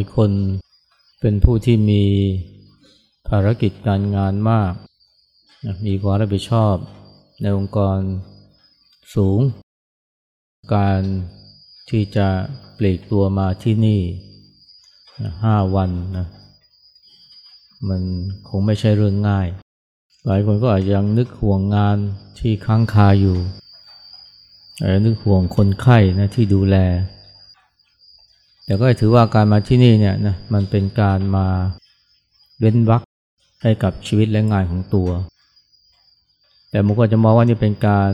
าหลายคนเป็นผู้ที่มีภารกิจการงานมาก มีความรับผิดชอบในองค์กรสูง การที่จะเปลีกตัวมาที่นี่ห้าวันนะมันคงไม่ใช่เรื่องง่าย หลายคนก็อาจจะยังนึกห่วงงานที่ค้างคาอยู่อาจจะนึกห่วงคนไข้นะที่ดูแล แต่ก็ถือว่าการมาที่นี่เนี่ยนะมันเป็นการมาเว้นวักให้กับชีวิตและงานของตัว แต่บางคนจะมองว่านี่เป็นการ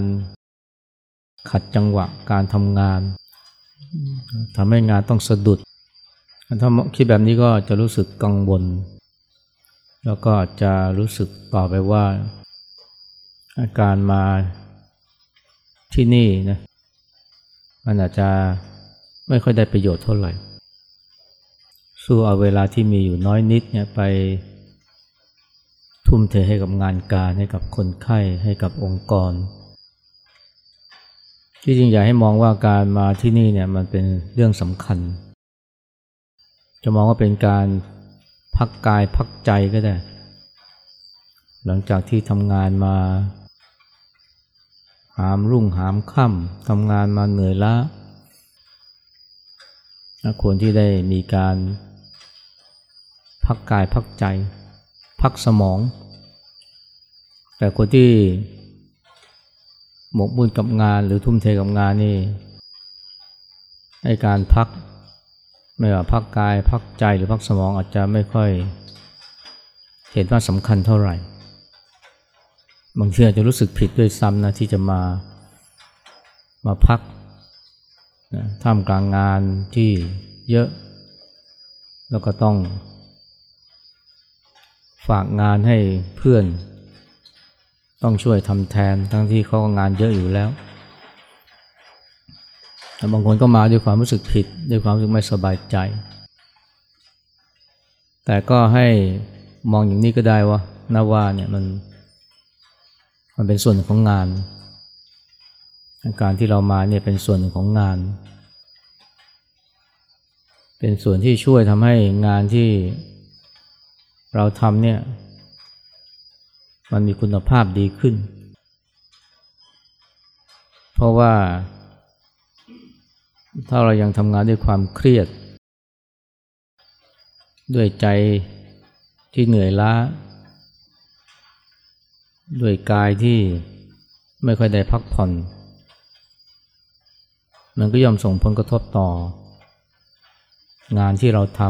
ขัดจังหวะการทำงานทำให้งานต้องสะดุด ถ้าคิดแบบนี้ก็จะรู้สึกกังวล แล้วก็จะรู้สึกต่อไปว่าอาการมาที่นี่นะมันอาจจะ ไม่ค่อยได้ประโยชน์เท่าไหร่ สู้เอาเวลาที่มีอยู่น้อยนิดเนี่ยไปทุ่มเทให้กับงานการให้กับคนไข้ให้กับองค์กร ที่จริงอยากให้มองว่าการมาที่นี่เนี่ยมันเป็นเรื่องสำคัญ จะมองว่าเป็นการพักกายพักใจก็ได้ หลังจากที่ทำงานมา หามรุ่งหามค่ำทำงานมาเหนื่อยล้า ควรที่ได้มีการพักกายพักใจ พักสมอง แต่คนที่หมกมุ่นกับงานหรือทุ่มเทกับงานนี่ให้การพักไม่ว่าพักกายพักใจหรือพักสมองอาจจะไม่ค่อยเห็นว่าสำคัญเท่าไหร่ บางทีอาจจะรู้สึกผิดด้วยซ้ำนะที่จะมามาพัก นะท่ามกลางงานที่เยอะ แล้วก็ต้อง ฝากงานให้เพื่อน ต้องช่วยทำแทนทั้งที่เขาก็งานเยอะอยู่แล้วแต่บางคนก็มาด้วยความรู้สึกผิด ด้วยความรู้สึกไม่สบายใจ แต่ก็ให้มองอย่างนี้ก็ได้ว่านาว่าเนี่ยมันมันเป็นส่วนของงาน การที่เรามาเนี่ยเป็นส่วนของงาน เป็นส่วนที่ช่วยทำให้งานที่เราทำเนี่ย มันมีคุณภาพดีขึ้น เพราะว่า ถ้าเรายังทำงานด้วยความเครียด ด้วยใจที่เหนื่อยล้า ด้วยกายที่ไม่ค่อยได้พักผ่อน มันก็ย่อมส่งผลกระทบต่อ งานที่เราท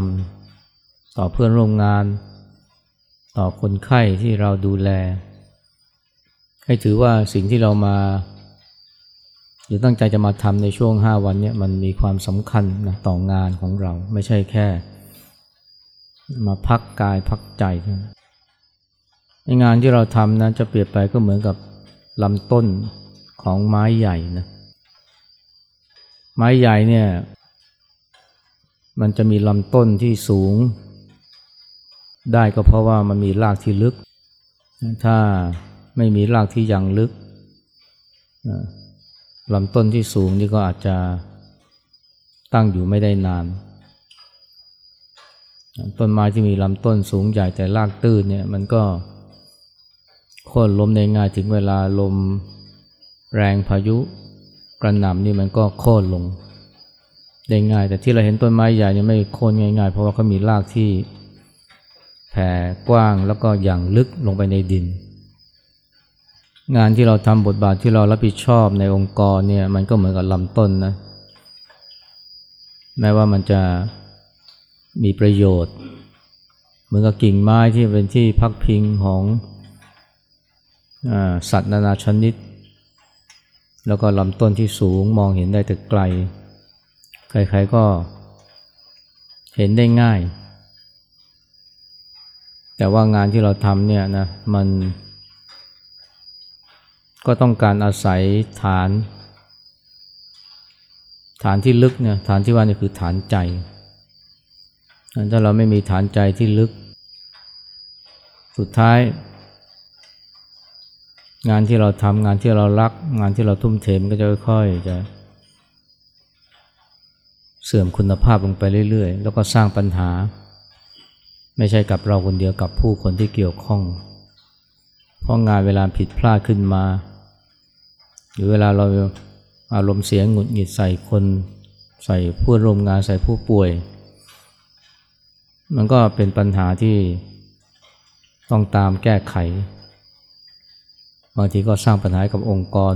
ำต่อเพื่อนร่วมงาน ต่อคนไข้ที่เราดูแล ให้ถือว่าสิ่งที่เรามา หรือตั้งใจจะมาทำในช่วงห้าวันนี้มันมีความสำคัญนะต่องานของเราไม่ใช่แค่ มาพักกายพักใจในงานที่เราทำนะจะเปรียบไปก็เหมือนกับลำต้นของไม้ใหญ่นะ ไม้ใหญ่เนี่ยมันจะมีลำต้นที่สูง ได้ก็เพราะว่ามันมีรากที่ลึก ถ้าไม่มีรากที่ยังลึกลำต้นที่สูงนี่ก็อาจจะตั้งอยู่ไม่ได้นาน ต้นไม้ที่มีลำต้นสูงใหญ่แต่รากตื้นเนี่ยมันก็โค่นล้มในง่ายถึงเวลาลมแรงพายุ ระหน่ำนี่มันก็โค่นลงได้ง่าย แต่ที่เราเห็นต้นไม้ใหญ่เนี่ยไม่โค่นง่าย ๆ เพราะว่าเขามีรากที่แผ่กว้างแล้วก็อย่างลึกลงไปในดิน งานที่เราทำบทบาทที่เรารับผิดชอบในองค์กรเนี่ยมันก็เหมือนกับลำต้นนะแม้ว่ามันจะมีประโยชน์ เหมือนกับกิ่งไม้ที่เป็นที่พักพิงของอสัตว์นานาชนิด แล้วก็ลำต้นที่สูงมองเห็นได้แต่ไกล ใครๆก็เห็นได้ง่าย แต่ว่างานที่เราทำเนี่ยนะมันก็ต้องการอาศัยฐาน ฐานที่ลึกเนี่ยฐานที่ว่านี่คือฐานใจ ถ้าเราไม่มีฐานใจที่ลึก สุดท้าย งานที่เราทำงานที่เรารัก งานที่เราทุ่มเทมันก็จะค่อยๆจะ เสื่อมคุณภาพลงไปเรื่อยๆ แล้วก็สร้างปัญหา ไม่ใช่กับเราคนเดียวกับผู้คนที่เกี่ยวข้อง เพราะงานเวลาผิดพลาดขึ้นมา หรือเวลาเราอารมณ์เสียงหงุดหงิดใส่คน ใส่ผู้ร่วมงานใส่ผู้ป่วย มันก็เป็นปัญหาที่ต้องตามแก้ไข บางทีก็สร้างปัญหากับองค์กร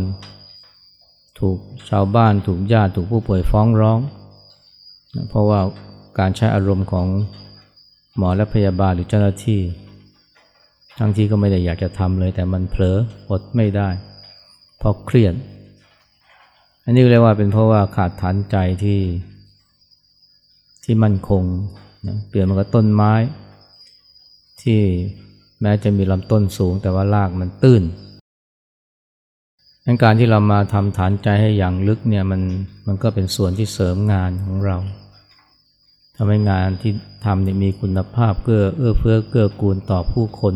ถูกชาวบ้านถูกญาติถูกผู้ป่วยฟ้องร้อง เพราะว่าการใช้อารมณ์ของหมอและพยาบาลหรือเจ้าหน้าที่ ทั้งที่ก็ไม่ได้อยากจะทำเลยแต่มันเผลออดไม่ได้ เพราะเครียด อันนี้เรียกว่าเป็นเพราะว่าขาดฐานใจที่ที่มั่นคงนะเปลี่ยนมันก็ต้นไม้ ที่แม้จะมีลำต้นสูงแต่ว่ารากมันตื้น ดังการที่เรามาทำฐานใจให้อย่างลึกเนี่ยมันมันก็เป็นส่วนที่เสริมงานของเราทำให้งานที่ทำเนี่ยมีคุณภาพเกื้อเอื้อเฟื้อเกื้อกูลต่อผู้คน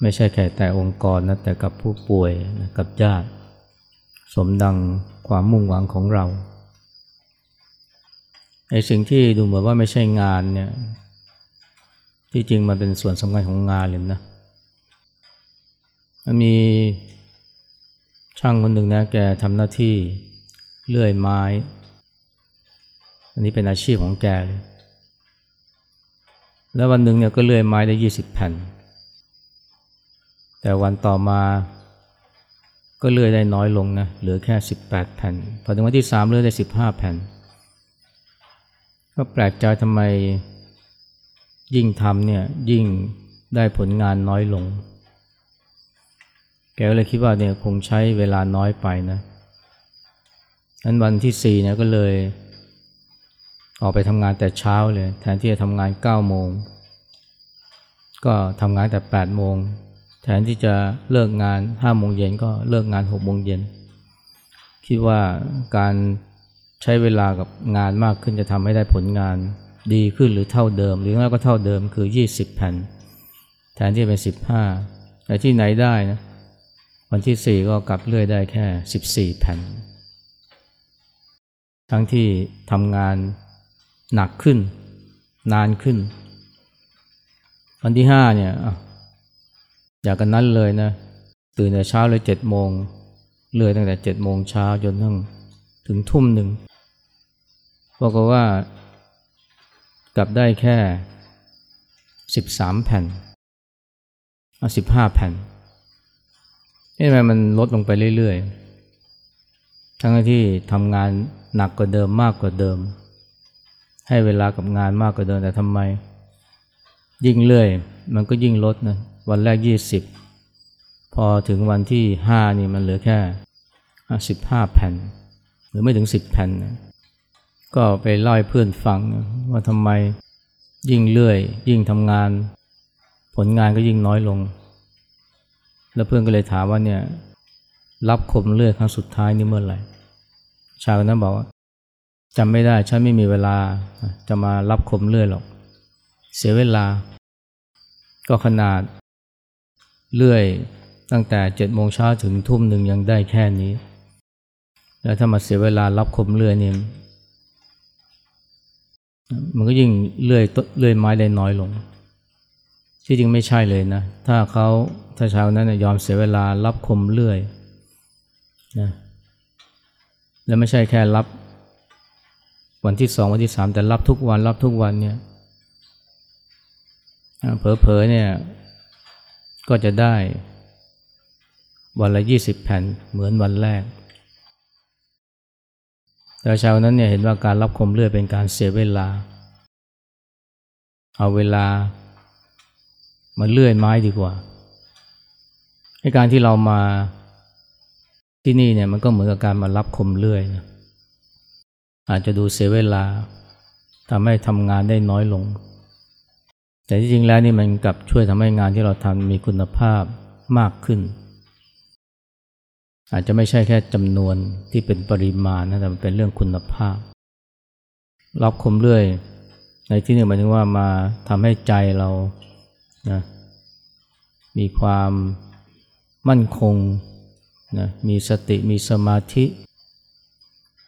ไม่ใช่แค่แต่องค์กรนะแต่กับผู้ป่วยนะกับญาติ สมดังความมุ่งหวังของเราไอ้สิ่งที่ดูเหมือนว่าไม่ใช่งานเนี่ยที่จริงมันเป็นส่วนสำคัญของงานเลยนะมันมี ช่างคนหนึ่งนะแกทำหน้าที่เลื่อยไม้ อันนี้เป็นอาชีพของแกเลยแล้ววันหนึ่งเนี่ยก็เลื่อยไม้ได้ยี่สิบแผ่น แต่วันต่อมาก็เลื่อยได้น้อยลงนะ เหลือแค่สิบแปดแผ่น พอถึงวันที่สามเลื่อยได้สิบห้าแผ่น ก็แปลกใจทำไมยิ่งทำเนี่ยยิ่งได้ผลงานน้อยลง แกก็เลยคิดว่าเนี่ยคงใช้เวลาน้อยไปนะนั้นวันที่สี่เนี่ยก็เลย ออกไปทำงานแต่เช้าเลย แทนที่จะทำงานเก้าโมง ก็ทำงานแต่แปดโมง แทนที่จะเลิกงานห้าโมงเย็นก็เลิกงานหกโมงเย็น คิดว่าการใช้เวลากับงานมากขึ้นจะทำให้ได้ผลงานดีขึ้นหรือเท่าเดิม หรือง่ายก็เท่าเดิมคือยี่สิบแผ่น แทนที่จะเป็นสิบห้าแต่ที่ไหนได้นะ วันที่สี่ก็กลับเลื่อยได้แค่สิบสี่แผ่น ทั้งที่ทำงานหนักขึ้น นานขึ้น วันที่ห้าเนี่ยอยากกันนั้นเลยนะ ตื่นแต่เช้าเลยเจ็ดโมงเลื่อยตั้งแต่เจ็ดโมงเช้าจนถึงถึงทุ่มหนึ่งบอกว่ากลับได้แค่สิบสามแผ่นสิบห้าแผ่น นี่ทำไมมันลดลงไปเรื่อยๆ ทั้งที่ทำงานหนักกว่าเดิมมากกว่าเดิม ให้เวลากับงานมากกว่าเดิมแต่ทำไม ยิ่งเรื่อย มันก็ยิ่งลดนะวันแรกยี่สิบพอถึงวันที่ห้านี่มันเหลือแค่สิบห้าแผ่น หรือไม่ถึงสิบแผ่นนะก็ไปเล่าให้เพื่อนฟังว่าทำไมยิ่งเลื่อย ยิ่งทำงาน ผลงานก็ยิ่งน้อยลง แล้วเพื่อนก็เลยถามว่าเนี่ยรับคมเลือดครั้งสุดท้ายนี่เมื่อไหร่ ชายคนนั้นบอกว่าจำไม่ได้ฉันไม่มีเวลาจะมารับคมเลือดหรอก เสียเวลา ก็ขนาดเลื่อยตั้งแต่เจ็ดโมงเช้าถึงทุ่มหนึ่งยังได้แค่นี้ แล้วถ้ามาเสียเวลารับคมเลื่อยนี่มันก็ยิ่งเลื่อยเลื่อยไม้ได้น้อยลง ที่จริงไม่ใช่เลยนะ ถ้าเขา ถ้าชาวนั้นยอมเสียเวลารับคมเลื่อยนะแล้วไม่ใช่แค่รับ วันที่สองวันที่สามแต่รับทุกวันรับทุกวันเนี่ยเผลอๆเนี่ยก็จะได้วันละยี่สิบแผ่นเหมือนวันแรก แต่ชาวนั้นเนี่ยเห็นว่าการรับคมเลื่อยเป็นการเสียเวลา เอาเวลามาเลื่อยไม้ดีกว่า การที่เรามาที่นี่เนี่ยมันก็เหมือนกับการมารับคมเลื่อยนะอาจจะดูเสียเวลาทำให้ทำงานได้น้อยลง แต่ที่จริงแล้วนี่มันกลับช่วยทำให้งานที่เราทำมีคุณภาพมากขึ้น อาจจะไม่ใช่แค่จำนวนที่เป็นปริมาณนะแต่มันเป็นเรื่องคุณภาพ รับคมเลื่อย ในที่นี้หมายถึงว่ามาทำให้ใจเรานะมีความ มั่นคงนะมีสติมีสมาธิ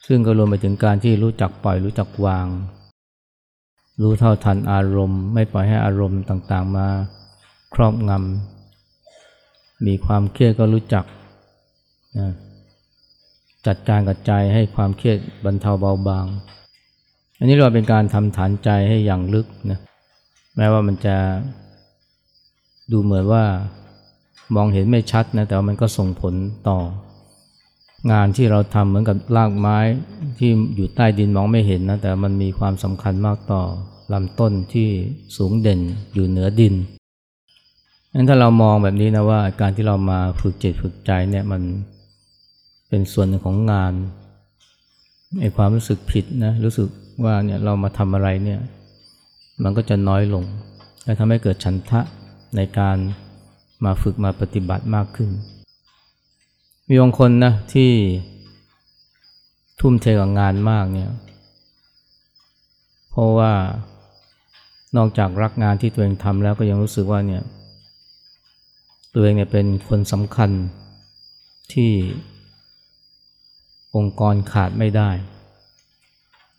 ซึ่งก็รวมไปถึงการที่รู้จักปล่อยรู้จักวาง รู้เท่าทันอารมณ์ ไม่ปล่อยให้อารมณ์ต่างๆมาครอบงำมีความเครียดก็รู้จักนะจัดการกับใจให้ความเครียดบรรเทาเบาบาง อันนี้เราเป็นการทำฐานใจให้อย่างลึกนะแม้ว่ามันจะดูเหมือนว่า มองเห็นไม่ชัดนะแต่ว่ามันก็ส่งผลต่อ งานที่เราทำเหมือนกับรากไม้ที่อยู่ใต้ดินมองไม่เห็นนะแต่มันมีความสำคัญมากต่อลำต้นที่สูงเด่นอยู่เหนือดินงั้นถ้าเรามองแบบนี้นะว่าการที่เรามาฝึกจิตฝึกใจเนี่ยมันเป็นส่วนหนึ่งของงานไอ้ความรู้สึกผิดนะรู้สึกว่าเนี่ยเรามาทำอะไรเนี่ยมันก็จะน้อยลงและทำให้เกิดฉันทะในการ มาฝึกมาปฏิบัติมากขึ้น มีบางคนนะที่ทุ่มเทกับงานมากเนี่ย เพราะว่านอกจากรักงานที่ตัวเองทำแล้วก็ยังรู้สึกว่าเนี่ยตัวเองเนี่ยเป็นคนสำคัญที่องค์กรขาดไม่ได้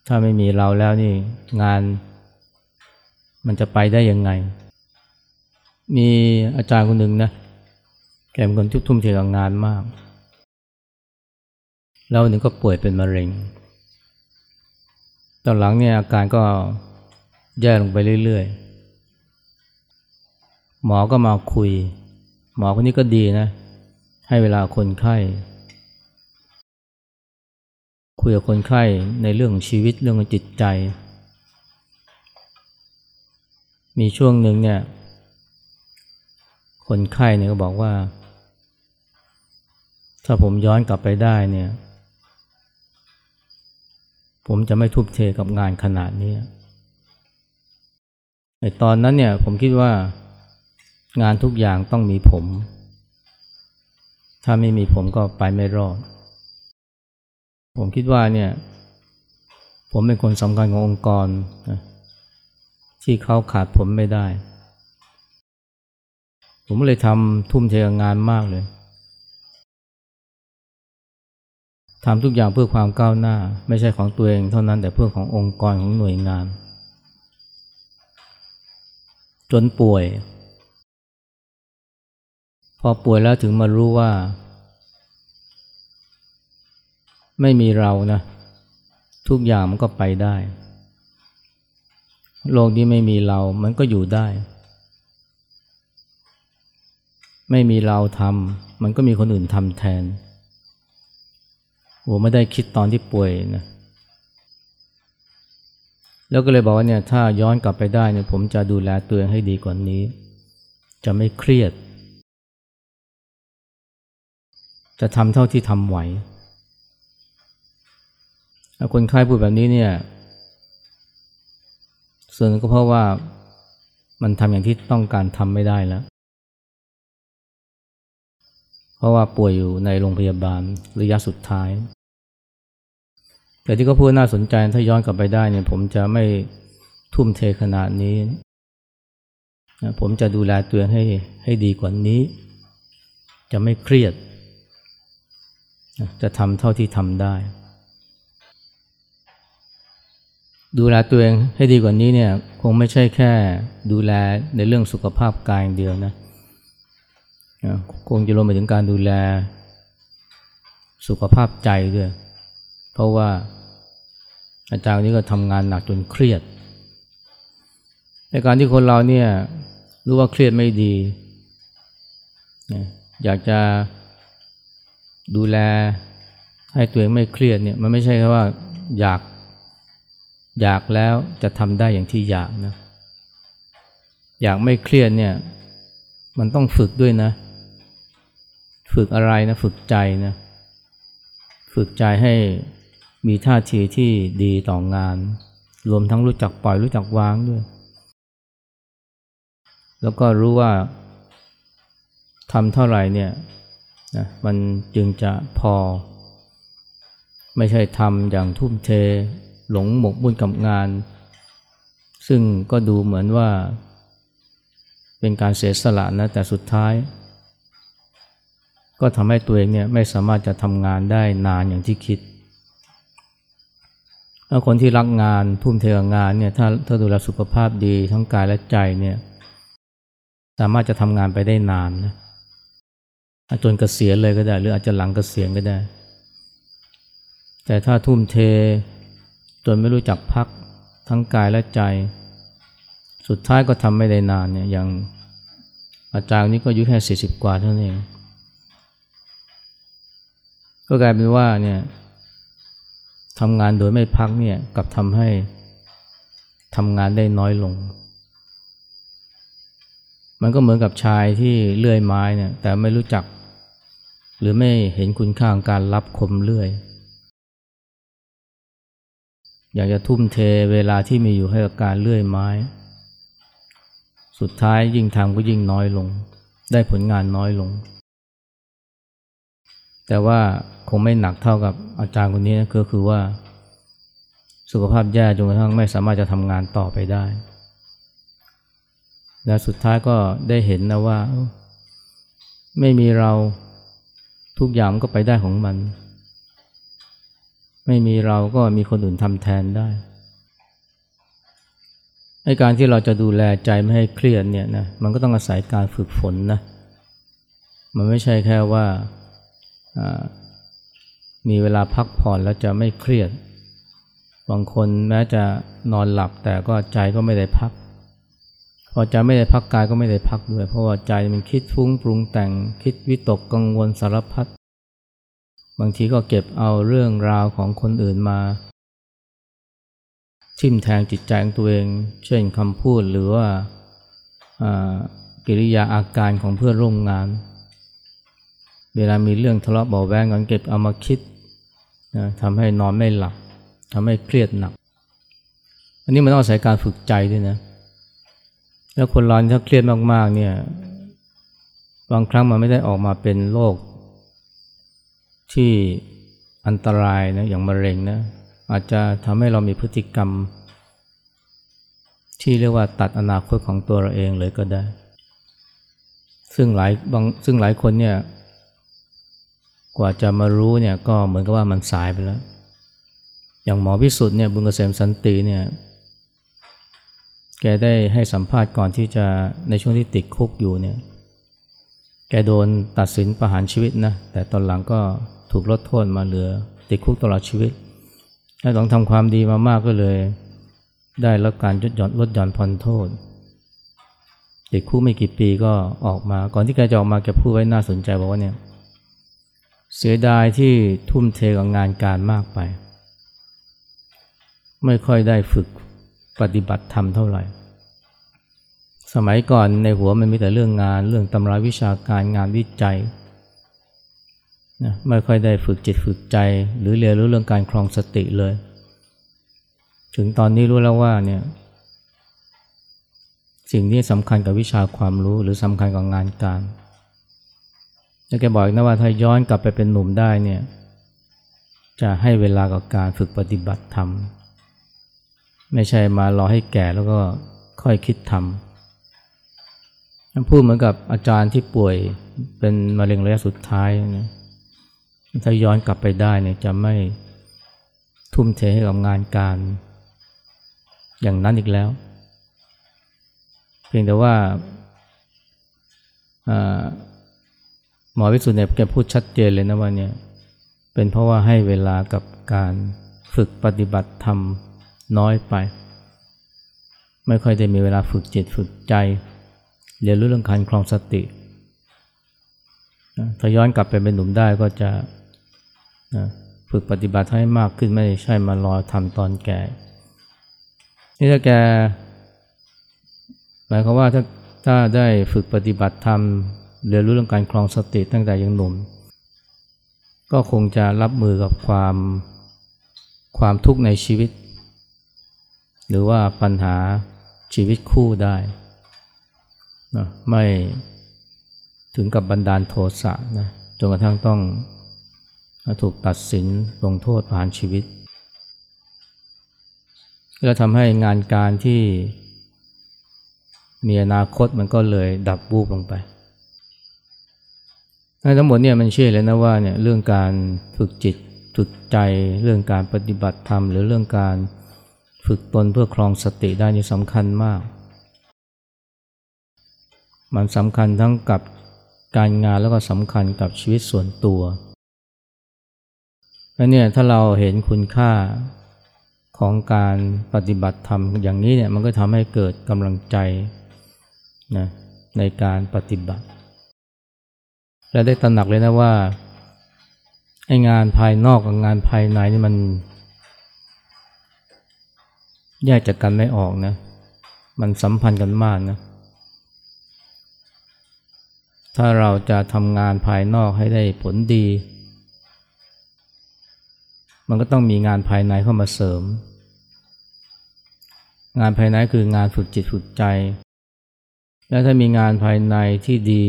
ถ้าไม่มีเราแล้วนี่งานมันจะไปได้ยังไง มีอาจารย์คนหนึ่งนะ แกเป็นคนทุ่มเทกับงานมาก แล้วหนึ่งก็ป่วยเป็นมะเร็ง ตอนหลังเนี่ยอาการก็แย่ลงไปเรื่อยๆ หมอก็มาคุย หมอคนนี้ก็ดีนะ ให้เวลาคนไข้ คุยกับคนไข้ในเรื่องชีวิตเรื่องจิตใจ มีช่วงหนึ่งเนี่ย คนไข้เนี่ยก็บอกว่า ถ้าผมย้อนกลับไปได้เนี่ย ผมจะไม่ทุบเทกับงานขนาดนี้ในตอนนั้นเนี่ยผมคิดว่างานทุกอย่างต้องมีผม ถ้าไม่มีผมก็ไปไม่รอด ผมคิดว่าเนี่ย ผมเป็นคนสำคัญขององค์กร ที่เขาขาดผมไม่ได้ ผมเลยทำทุ่มเทงานมากเลยทำทุกอย่างเพื่อความก้าวหน้า ไม่ใช่ของตัวเองเท่านั้นแต่เพื่อขององค์กรของหน่วยงาน จนป่วย พอป่วยแล้วถึงมารู้ว่า ไม่มีเรานะ ทุกอย่างมันก็ไปได้ โลกที่ไม่มีเรา มันก็อยู่ได้ ไม่มีเราทำมันก็มีคนอื่นทำแทนโอ้ไม่ได้คิดตอนที่ป่วยนะแล้วก็เลยบอกว่าเนี่ยถ้าย้อนกลับไปได้เนี่ยผมจะดูแลตัวเองให้ดีกว่านี้ จะไม่เครียด จะทำเท่าที่ทำไหวคนไข้พูดแบบนี้เนี่ยส่วนก็เพราะว่ามันทำอย่างที่ต้องการทำไม่ได้แล้ว เพราะว่าป่วยอยู่ในโรงพยาบาลระยะสุดท้าย แต่ที่เขาพูดน่าสนใจถ้าย้อนกลับไปได้เนี่ยผมจะไม่ทุ่มเทขนาดนี้ ผมจะดูแลตัวเองให้ให้ดีกว่านี้ จะไม่เครียด จะทำเท่าที่ทำได้ ดูแลตัวเองให้ดีกว่านี้เนี่ยคงไม่ใช่แค่ดูแลในเรื่องสุขภาพกายอย่างเดียวนะ คงจะรวมไปถึงการดูแลสุขภาพใจด้วย เพราะว่าอาจารย์นี้ก็ทำงานหนักจนเครียด ในการที่คนเราเนี่ยรู้ว่าเครียดไม่ดี อยากจะดูแลให้ตัวเองไม่เครียดเนี่ยมันไม่ใช่แค่ว่าอยากอยากแล้วจะทำได้อย่างที่อยากนะ อยากไม่เครียดเนี่ย มันต้องฝึกด้วยนะ ฝึกอะไรนะฝึกใจนะฝึกใจให้มีท่าทีที่ดีต่องาน รวมทั้งรู้จักปล่อยรู้จักวางด้วย แล้วก็รู้ว่าทำเท่าไหร่เนี่ยนะมันจึงจะพอ ไม่ใช่ทำอย่างทุ่มเท หลงหมกบุญกับงาน ซึ่งก็ดูเหมือนว่า เป็นการเสียสละนะแต่สุดท้าย ก็ทำให้ตัวเองเนี่ยไม่สามารถจะทำงานได้นานอย่างที่คิดแล้วคนที่รักงานทุ่มเทงานเนี่ยถ้าถ้าดูแลสุขภาพดีทั้งกายและใจเนี่ยสามารถจะทำงานไปได้นานนะจนเกษียณเลยก็ได้ หรืออาจจะหลังเกษียณก็ได้ แต่ถ้าทุ่มเทจนไม่รู้จักพักทั้งกายและใจ สุดท้ายก็ทำไม่ได้นานเนี่ยอย่างอาจารย์นี้ก็อายุแค่สี่สิบกว่าเท่านั้นเอง ก็กลายเป็นว่าเนี่ยทำงานโดยไม่พักเนี่ยกับทำให้ทำงานได้น้อยลง มันก็เหมือนกับชายที่เลื่อยไม้เนี่ยแต่ไม่รู้จัก หรือไม่เห็นคุณค่าของการรับคมเลื่อย อยากจะทุ่มเทเวลาที่มีอยู่ให้กับการเลื่อยไม้ สุดท้ายยิ่งทำก็ยิ่งน้อยลง ได้ผลงานน้อยลง แต่ว่า งไม่หนักเท่ากับอาจารย์คนนี้นะก็คือว่า สุขภาพแย่จนกระทั่งไม่สามารถจะทำงานต่อไปได้ และสุดท้ายก็ได้เห็นนะว่า ไม่มีเราทุกอย่างก็ไปได้ของมัน ไม่มีเราก็มีคนอื่นทำแทนได้ในการที่เราจะดูแลใจไม่ให้เครียดเนี่ยนะมันก็ต้องอาศัยการฝึกฝนนะมันไม่ใช่แค่ว่า มีเวลาพักผ่อนแล้วจะไม่เครียด บางคนแม้จะนอนหลับแต่ก็ใจก็ไม่ได้พัก พอใจไม่ได้พักกายก็ไม่ได้พักด้วย เพราะว่าใจมันคิดฟุ้งปรุงแต่งคิดวิตกกังวลสารพัด บางทีก็เก็บเอาเรื่องราวของคนอื่นมา ทิ่มแทงจิตใจของตัวเอง เช่นคำพูดหรือว่ากิริยาอาการของเพื่อนร่วมงาน เวลามีเรื่องทะเลาะเบาแวงกันเก็บเอามาคิด นะทำให้นอนไม่หลับทำให้เครียดหนัก อันนี้มันต้องอาศัยการฝึกใจด้วยนะ แล้วคนร้อนถ้าเครียดมากๆเนี่ย บางครั้งมันไม่ได้ออกมาเป็นโรคที่อันตรายนะอย่างมะเร็งนะ อาจจะทำให้เรามีพฤติกรรม ที่เรียกว่าตัดอนาคตของตัวเราเองเลยก็ได้ ซึ่งหลายบางซึ่งหลายคนเนี่ย กว่าจะมารู้เนี่ยก็เหมือนกับว่ามันสายไปแล้ว อย่างหมอพิสุทธิ์เนี่ยบุญเกษมสันติเนี่ยแกได้ให้สัมภาษณ์ก่อนที่จะในช่วงที่ติดคุกอยู่เนี่ยแกโดนตัดสินประหารชีวิตนะแต่ตอนหลังก็ถูกลดโทษมาเหลือ ติดคุกตลอดชีวิตและต้องทำความดีมามากก็เลย ได้รับการลดหย่อนลดหย่อนผ่อนโทษติดคุกไม่กี่ปีก็ออกมา ก่อนที่แกจะออกมาแกพูดไว้น่าสนใจบอกว่าเนี่ย เสียดายที่ทุ่มเทกับงานการมากไป ไม่ค่อยได้ฝึกปฏิบัติธรรมเท่าไหร่ สมัยก่อนในหัวมันมีแต่เรื่องงาน เรื่องตำราวิชาการงานวิจัยนะไม่ค่อยได้ฝึกจิตฝึกใจ หรือเรียนรู้เรื่องการคลองสติเลย ถึงตอนนี้รู้แล้วว่าเนี่ยสิ่งที่สำคัญกับวิชาความรู้หรือสำคัญกับงานการ แล้วแกบอกนะว่าถ้าย้อนกลับไปเป็นหนุ่มได้เนี่ย จะให้เวลากับการฝึกปฏิบัติธรรม ไม่ใช่มารอให้แก่แล้วก็ค่อยคิดทำพูดเหมือนกับอาจารย์ที่ป่วยเป็นมะเร็งระยะสุดท้ายนะถ้าย้อนกลับไปได้เนี่ยจะไม่ทุ่มเทให้กับงานการอย่างนั้นอีกแล้ว เพียงแต่ว่า หมอวิสุทธิ์เนี่ยแกพูดชัดเจนเลยนะว่าเนี่ยเป็นเพราะว่าให้เวลากับการฝึกปฏิบัติธรรมน้อยไป ไม่ค่อยได้มีเวลาฝึกจิตฝึกใจ เรียนรู้เรื่องการคลองสติถ้าย้อนกลับไปเป็นหนุ่มได้ก็จะนะฝึกปฏิบัติให้มากขึ้นไม่ใช่มารอทำตอนแก่ นี่ถ้าแกหมายความว่าถ้าถ้าได้ฝึกปฏิบัติธรรม เรียนรู้เรื่องการคลองสติตั้งแต่ยังหนุ่ม ก็คงจะรับมือกับความความทุกข์ในชีวิต หรือว่าปัญหาชีวิตคู่ได้นะไม่ถึงกับบันดาลโทสะนะจนกระทั่งต้องถูกตัดสินลงโทษผ่านชีวิตแล้วทำให้งานการที่มีอนาคตมันก็เลยดับบูบลงไป ทั้งหมดเนี่ยมันเชื่อเลยนะว่าเนี่ยเรื่องการฝึกจิตฝึกใจเรื่องการปฏิบัติธรรม หรือเรื่องการฝึกตนเพื่อครองสติได้นี่สำคัญมาก มันสำคัญทั้งกับการงานแล้วก็สำคัญกับชีวิตส่วนตัวแล้วเนี่ยถ้าเราเห็นคุณค่าของการปฏิบัติธรรมอย่างนี้เนี่ยมันก็ทำให้เกิดกำลังใจนะในการปฏิบัติ และได้ตระหนักเลยนะว่าไอ้งานภายนอกกับงานภายในนี่มันแยกจากกันไม่ออกนะ มันสัมพันธ์กันมากนะ ถ้าเราจะทำงานภายนอกให้ได้ผลดี มันก็ต้องมีงานภายในเข้ามาเสริม งานภายในคืองานฝึกจิตฝึกใจ และถ้ามีงานภายในที่ดี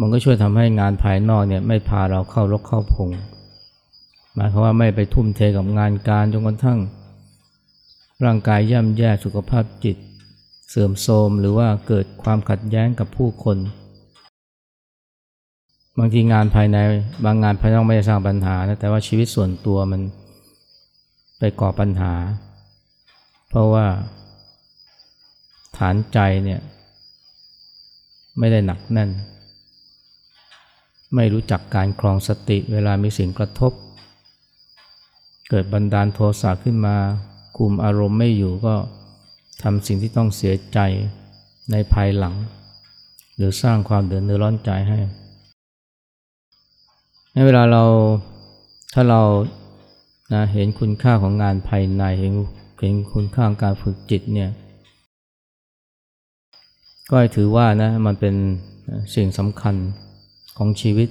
มันก็ช่วยทำให้งานภายนอกเนี่ยไม่พาเราเข้ารกเข้าพง หมายความว่าไม่ไปทุ่มเทกับงานการจนกระทั่ง ร่างกายย่ำแย่สุขภาพจิต เสื่อมโทรมหรือว่าเกิดความขัดแย้งกับผู้คน บางทีงานภายในบางงานภายนอกไม่ได้สร้างปัญหานะแต่ว่าชีวิตส่วนตัวมันไปก่อปัญหา เพราะว่าฐานใจเนี่ยไม่ได้หนักแน่น ไม่รู้จักการครองสติเวลามีสิ่งกระทบ เกิดบันดาลโทสะขึ้นมา คุมอารมณ์ไม่อยู่ก็ทำสิ่งที่ต้องเสียใจในภายหลัง หรือสร้างความเดือดร้อนใจให้ ในเวลาเราถ้าเรานะเห็นคุณค่าของงานภายในเห็นเห็นคุณค่าของการฝึกจิตเนี่ยก็ถือว่านะมันเป็นสิ่งสำคัญ ของชีวิต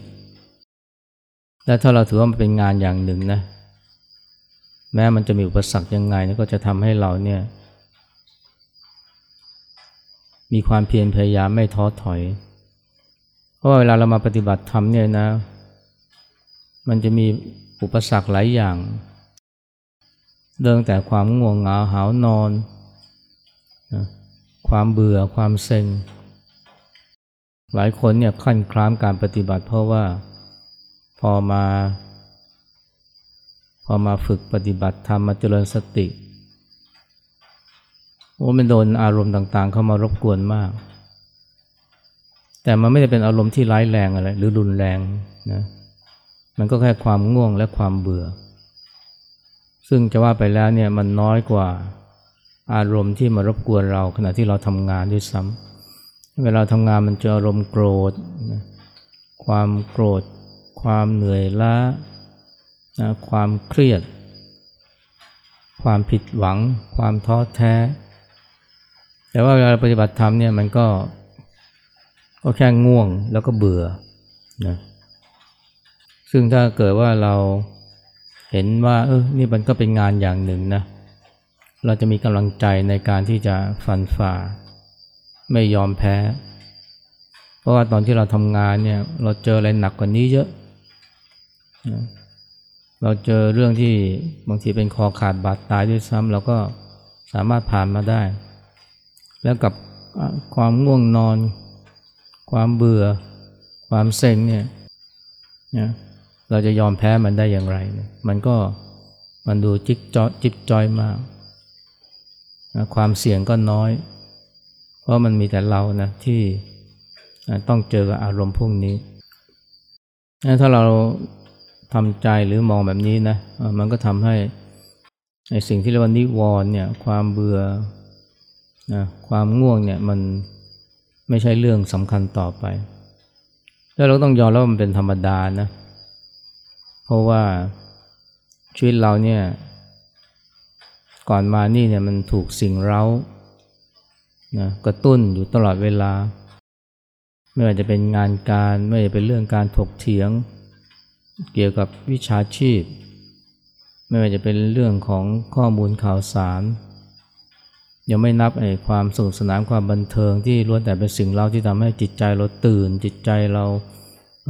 และถ้าเราถือว่ามันเป็นงานอย่างหนึ่งนะ แม้มันจะมีอุปสรรคยังไงก็จะทำให้เราเนี่ย มีความเพียรพยายามไม่ท้อถอย เพราะเวลาเรามาปฏิบัติธรรมเนี่ยนะ มันจะมีอุปสรรคหลายอย่างเรื่องแต่ความง่วงเหงาหาวนอน ความเบื่อความเซ็ง หลายคนเนี่ยขั้นคลามการปฏิบัติเพราะว่าพอมา พอมาฝึกปฏิบัติธรรมมาเจริญสติโอ้มันโดนอารมณ์ต่างๆ เข้ามารบกวนมาก แต่มันไม่ได้เป็นอารมณ์ที่ร้ายแรงอะไร หรือรุนแรงนะมันก็แค่ความง่วงและความเบื่อ ซึ่งจะว่าไปแล้วเนี่ยมันน้อยกว่าอารมณ์ที่มารบกวนเราขณะที่เราทำงานด้วยซ้ำ เวลาทำงานมันเจออารมณ์โกรธความโกรธ ความเหนื่อยล้านะความเครียด ความผิดหวัง ความท้อแท้ แต่ว่าเวลาปฏิบัติธรรมเนี่ยมันก็ก็แค่ง่วงแล้วก็เบื่อนะซึ่งถ้าเกิดว่าเราเห็นว่าเออนี่มันก็เป็นงานอย่างหนึ่งนะเราจะมีกำลังใจในการที่จะฟันฝ่า ไม่ยอมแพ้ เพราะว่าตอนที่เราทำงานเนี่ย เราเจออะไรหนักกว่านี้เยอะ เราเจอเรื่องที่บางทีเป็นคอขาดบาดตายด้วยซ้ำเราก็สามารถผ่านมาได้ แล้วกับความง่วงนอน ความเบื่อ ความเซ็งเนี่ยนะเราจะยอมแพ้มันได้อย่างไร มันก็มันดูจิกจอจิบจอยมากนะความเสี่ยงก็น้อย เพราะมันมีแต่เรานะที่ต้องเจอกับอารมณ์พวกนี้ ถ้าเราทำใจหรือมองแบบนี้นะ มันก็ทำให้ในสิ่งที่เรียกว่านิวรณ์เนี่ย ความเบื่อนะความง่วงเนี่ยมันไม่ใช่เรื่องสำคัญต่อไป แล้วเราต้องยอมรับมันเป็นธรรมดานะ เพราะว่าชีวิตเราเนี่ย ก่อนมานี่เนี่ยมันถูกสิ่งเร้า นะกระตุ้นอยู่ตลอดเวลา ไม่ว่าจะเป็นงานการไม่ว่าจะเป็นเรื่องการถกเถียง เกี่ยวกับวิชาชีพ ไม่ว่าจะเป็นเรื่องของข้อมูลข่าวสารยังไม่นับไอ้ความสนุกสนานความบันเทิงที่ล้วนแต่เป็นสิ่งเราที่ทำให้จิตใจเราตื่น จิตใจเราเ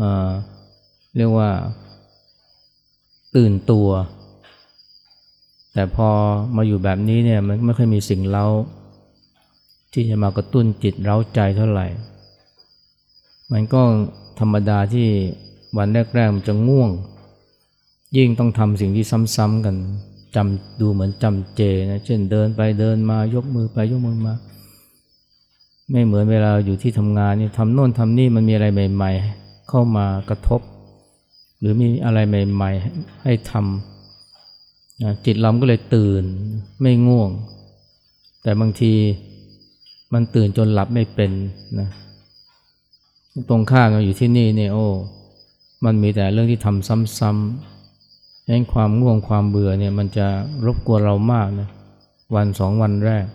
เรียกว่า ตื่นตัว แต่พอมาอยู่แบบนี้เนี่ยมันไม่ค่อยมีสิ่งเล่า ที่จะมากระตุ้นจิตเร้าใจเท่าไหร่ มันก็ธรรมดาที่วันแรกๆมันจะง่วง ยิ่งต้องทำสิ่งที่ซ้ำๆกันจำดูเหมือนจำเจนะเช่นเดินไปเดินมายกมือไปยกมือมา ไม่เหมือนเวลาอยู่ที่ทำงานนี่ทำโน่นทำนี่มันมีอะไรใหม่ ๆ เข้ามากระทบ หรือมีอะไรใหม่ ๆ ให้ทำจิตเราก็เลยตื่นไม่ง่วง แต่บางที มันตื่นจนหลับไม่เป็นนะตรงข้ามกันอยู่ที่นี่เนี่ยโอ้ มันมีแต่เรื่องที่ทำซ้ำๆงั้นความง่วงความเบื่อเนี่ยมันจะรบกวนเรามากนะวันสองวันแรก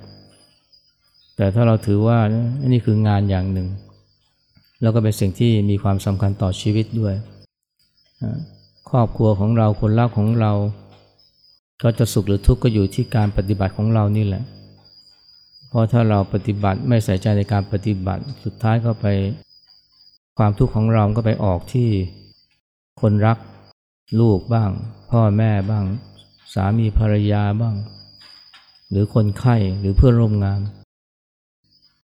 แต่ถ้าเราถือว่านี่คืองานอย่างหนึ่ง แล้วก็เป็นสิ่งที่มีความสำคัญต่อชีวิตด้วย ครอบครัวของเราคนรักของเรา ก็จะสุขหรือทุกข์ก็อยู่ที่การปฏิบัติของเรานี่แหละ เพราะถ้าเราปฏิบัติไม่ใส่ใจในการปฏิบัติสุดท้ายก็ไป ความทุกข์ของเราก็ไปออกที่คนรักลูกบ้าง พ่อแม่บ้าง สามีภรรยาบ้าง หรือคนไข้หรือเพื่อนร่วมงาน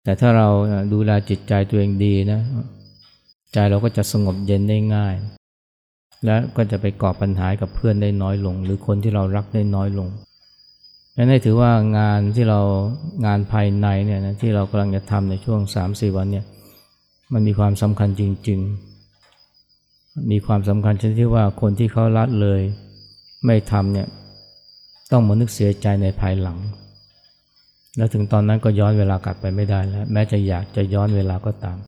แต่ถ้าเราดูแลจิตใจตัวเองดีนะ ใจเราก็จะสงบเย็นได้ง่าย และก็จะไปก่อปัญหากับเพื่อนได้น้อยลง หรือคนที่เรารักได้น้อยลง นั่นให้ถือว่างานที่เรางานภายในเนี่ยนะที่เรากำลังจะทำในช่วงสามสี่วันเนี่ยมันมีความสำคัญจริง ๆ มีความสำคัญเช่นที่ว่าคนที่เขาลัดเลย ไม่ทำเนี่ยต้องมานึกเสียใจในภายหลัง แล้วถึงตอนนั้นก็ย้อนเวลากลับไปไม่ได้แล้ว แม้จะอยากจะย้อนเวลาก็ตาม